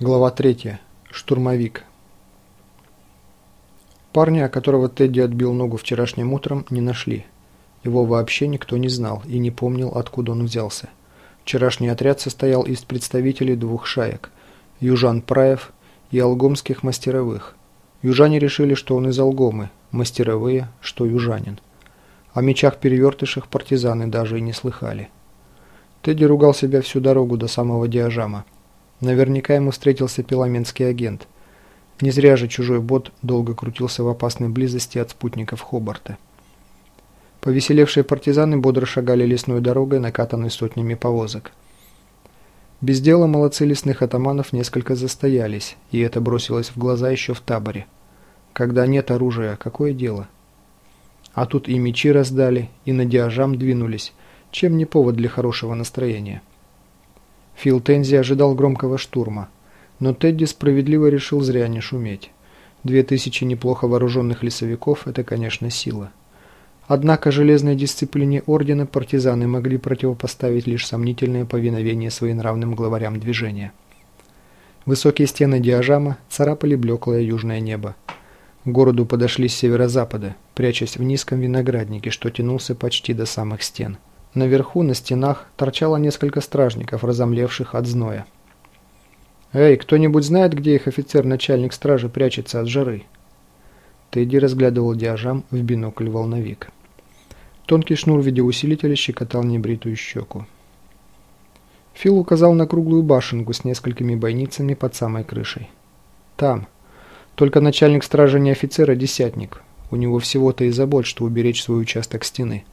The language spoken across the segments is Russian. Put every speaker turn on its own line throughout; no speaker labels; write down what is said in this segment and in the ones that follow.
Глава 3. Штурмовик. Парня, которого Тедди отбил ногу вчерашним утром, не нашли. Его вообще никто не знал и не помнил, откуда он взялся. Вчерашний отряд состоял из представителей двух шаек – южан Праев и алгомских мастеровых. Южане решили, что он из Алгомы, мастеровые, что южанин. О мечах-перевертышах партизаны даже и не слыхали. Тедди ругал себя всю дорогу до самого Диажама – Наверняка ему встретился пиламенский агент. Не зря же чужой бот долго крутился в опасной близости от спутников Хобарта. Повеселевшие партизаны бодро шагали лесной дорогой, накатанной сотнями повозок. Без дела молодцы лесных атаманов несколько застоялись, и это бросилось в глаза еще в таборе. Когда нет оружия, какое дело? А тут и мечи раздали, и на диажам двинулись, чем не повод для хорошего настроения. Фил Тензи ожидал громкого штурма, но Тедди справедливо решил зря не шуметь. Две тысячи неплохо вооруженных лесовиков – это, конечно, сила. Однако железной дисциплине ордена партизаны могли противопоставить лишь сомнительное повиновение своенравным главарям движения. Высокие стены Диажама царапали блеклое южное небо. К городу подошли с северо-запада, прячась в низком винограднике, что тянулся почти до самых стен. Наверху, на стенах, торчало несколько стражников, разомлевших от зноя. «Эй, кто-нибудь знает, где их офицер-начальник стражи прячется от жары?» Тедди разглядывал диажам в бинокль-волновик. Тонкий шнур в виде усилителя щекотал небритую щеку. Фил указал на круглую башенку с несколькими бойницами под самой крышей. «Там. Только начальник стражи не офицер, а десятник. У него всего-то и забот, что уберечь свой участок стены».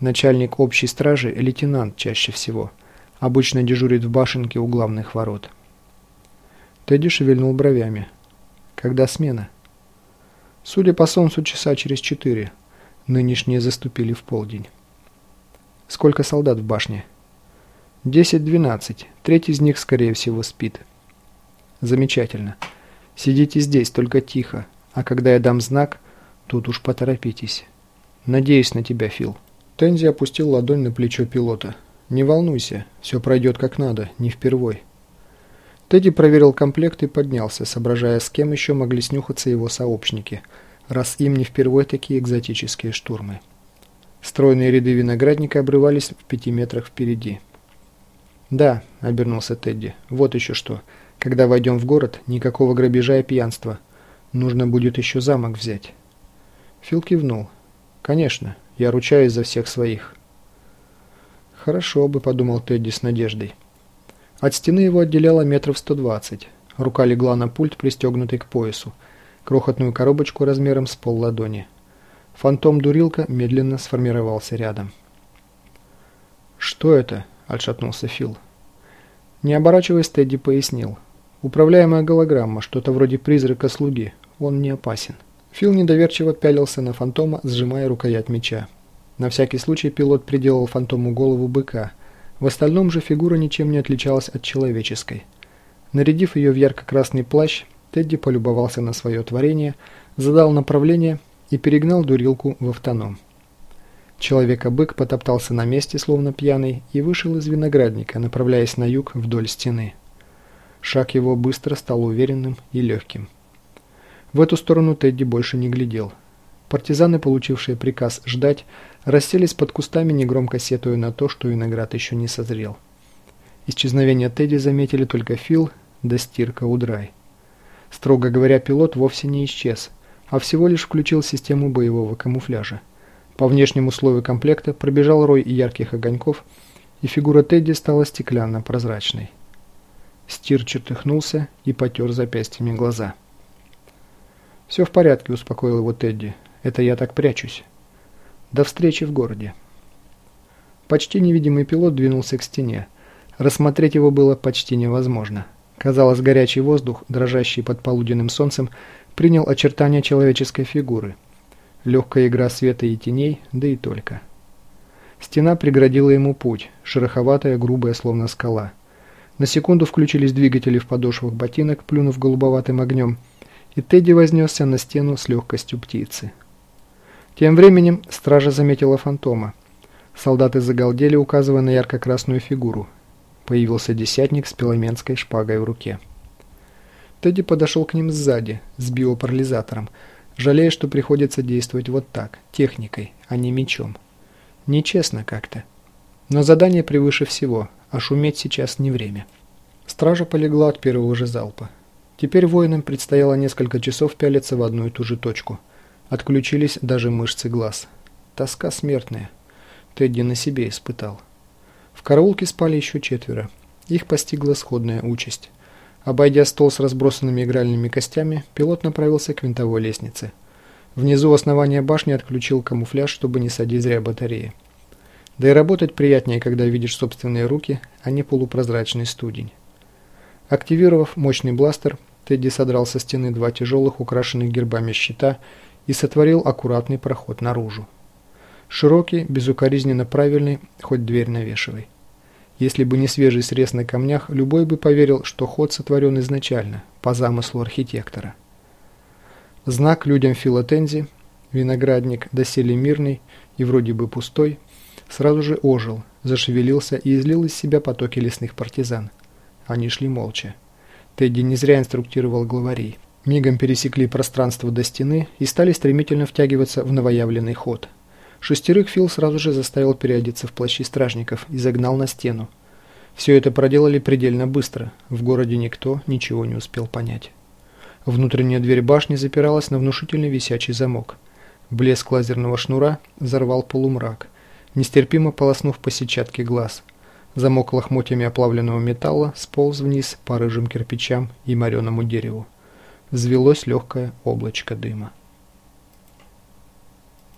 Начальник общей стражи – лейтенант чаще всего. Обычно дежурит в башенке у главных ворот. Тедди шевельнул бровями. Когда смена? Судя по солнцу, часа через четыре. Нынешние заступили в полдень. Сколько солдат в башне? Десять-двенадцать. Треть из них, скорее всего, спит. Замечательно. Сидите здесь, только тихо. А когда я дам знак, тут уж поторопитесь. Надеюсь на тебя, Фил. Тензи опустил ладонь на плечо пилота. «Не волнуйся, все пройдет как надо, не впервой». Тедди проверил комплект и поднялся, соображая, с кем еще могли снюхаться его сообщники, раз им не впервой такие экзотические штурмы. Стройные ряды виноградника обрывались в пяти метрах впереди. «Да», — обернулся Тедди, — «вот еще что. Когда войдем в город, никакого грабежа и пьянства. Нужно будет еще замок взять». Фил кивнул. «Конечно, я ручаюсь за всех своих». «Хорошо бы», — подумал Тедди с надеждой. От стены его отделяло метров 120. Рука легла на пульт, пристегнутый к поясу. Крохотную коробочку размером с пол ладони. Фантом-дурилка медленно сформировался рядом. «Что это?» – отшатнулся Фил. Не оборачиваясь, Тедди пояснил. «Управляемая голограмма, что-то вроде призрака-слуги. Он не опасен». Фил недоверчиво пялился на фантома, сжимая рукоять меча. На всякий случай пилот приделал фантому голову быка. В остальном же фигура ничем не отличалась от человеческой. Нарядив ее в ярко-красный плащ, Тедди полюбовался на свое творение, задал направление и перегнал дурилку в автоном. Человека-бык потоптался на месте, словно пьяный, и вышел из виноградника, направляясь на юг вдоль стены. Шаг его быстро стал уверенным и легким. В эту сторону Тедди больше не глядел. Партизаны, получившие приказ ждать, расселись под кустами, негромко сетуя на то, что виноград еще не созрел. Исчезновение Тедди заметили только Фил да стирка Удрай. Строго говоря, пилот вовсе не исчез, а всего лишь включил систему боевого камуфляжа. По внешнему слою комплекта пробежал рой ярких огоньков, и фигура Тедди стала стеклянно-прозрачной. Стир чертыхнулся и потер запястьями глаза. «Все в порядке», – успокоил его Тедди. «Это я так прячусь». «До встречи в городе». Почти невидимый пилот двинулся к стене. Рассмотреть его было почти невозможно. Казалось, горячий воздух, дрожащий под полуденным солнцем, принял очертания человеческой фигуры. Легкая игра света и теней, да и только. Стена преградила ему путь, шероховатая, грубая, словно скала. На секунду включились двигатели в подошвах ботинок, плюнув голубоватым огнем – и Тедди вознесся на стену с легкостью птицы. Тем временем стража заметила фантома. Солдаты загалдели, указывая на ярко-красную фигуру. Появился десятник с пеломенской шпагой в руке. Тедди подошел к ним сзади, с биопарализатором, жалея, что приходится действовать вот так, техникой, а не мечом. Нечестно как-то. Но задание превыше всего, а шуметь сейчас не время. Стража полегла от первого же залпа. Теперь воинам предстояло несколько часов пялиться в одну и ту же точку. Отключились даже мышцы глаз. Тоска смертная. Тедди на себе испытал. В караулке спали еще четверо. Их постигла сходная участь. Обойдя стол с разбросанными игральными костями, пилот направился к винтовой лестнице. Внизу основания башни отключил камуфляж, чтобы не садить зря батареи. Да и работать приятнее, когда видишь собственные руки, а не полупрозрачный студень. Активировав мощный бластер, Тедди содрал со стены два тяжелых, украшенных гербами щита и сотворил аккуратный проход наружу. Широкий, безукоризненно правильный, хоть дверь навешивай. Если бы не свежий срез на камнях, любой бы поверил, что ход сотворен изначально, по замыслу архитектора. Знак людям Филотензи, виноградник, доселе мирный и вроде бы пустой, сразу же ожил, зашевелился и излил из себя потоки лесных партизан. Они шли молча. Тедди не зря инструктировал главарей. Мигом пересекли пространство до стены и стали стремительно втягиваться в новоявленный ход – Шестерых Фил сразу же заставил переодеться в плащи стражников и загнал на стену. Все это проделали предельно быстро, в городе никто ничего не успел понять. Внутренняя дверь башни запиралась на внушительный висячий замок. Блеск лазерного шнура взорвал полумрак, нестерпимо полоснув по сетчатке глаз. Замок лохмотьями оплавленного металла сполз вниз по рыжим кирпичам и мореному дереву. Взвелось легкое облачко дыма.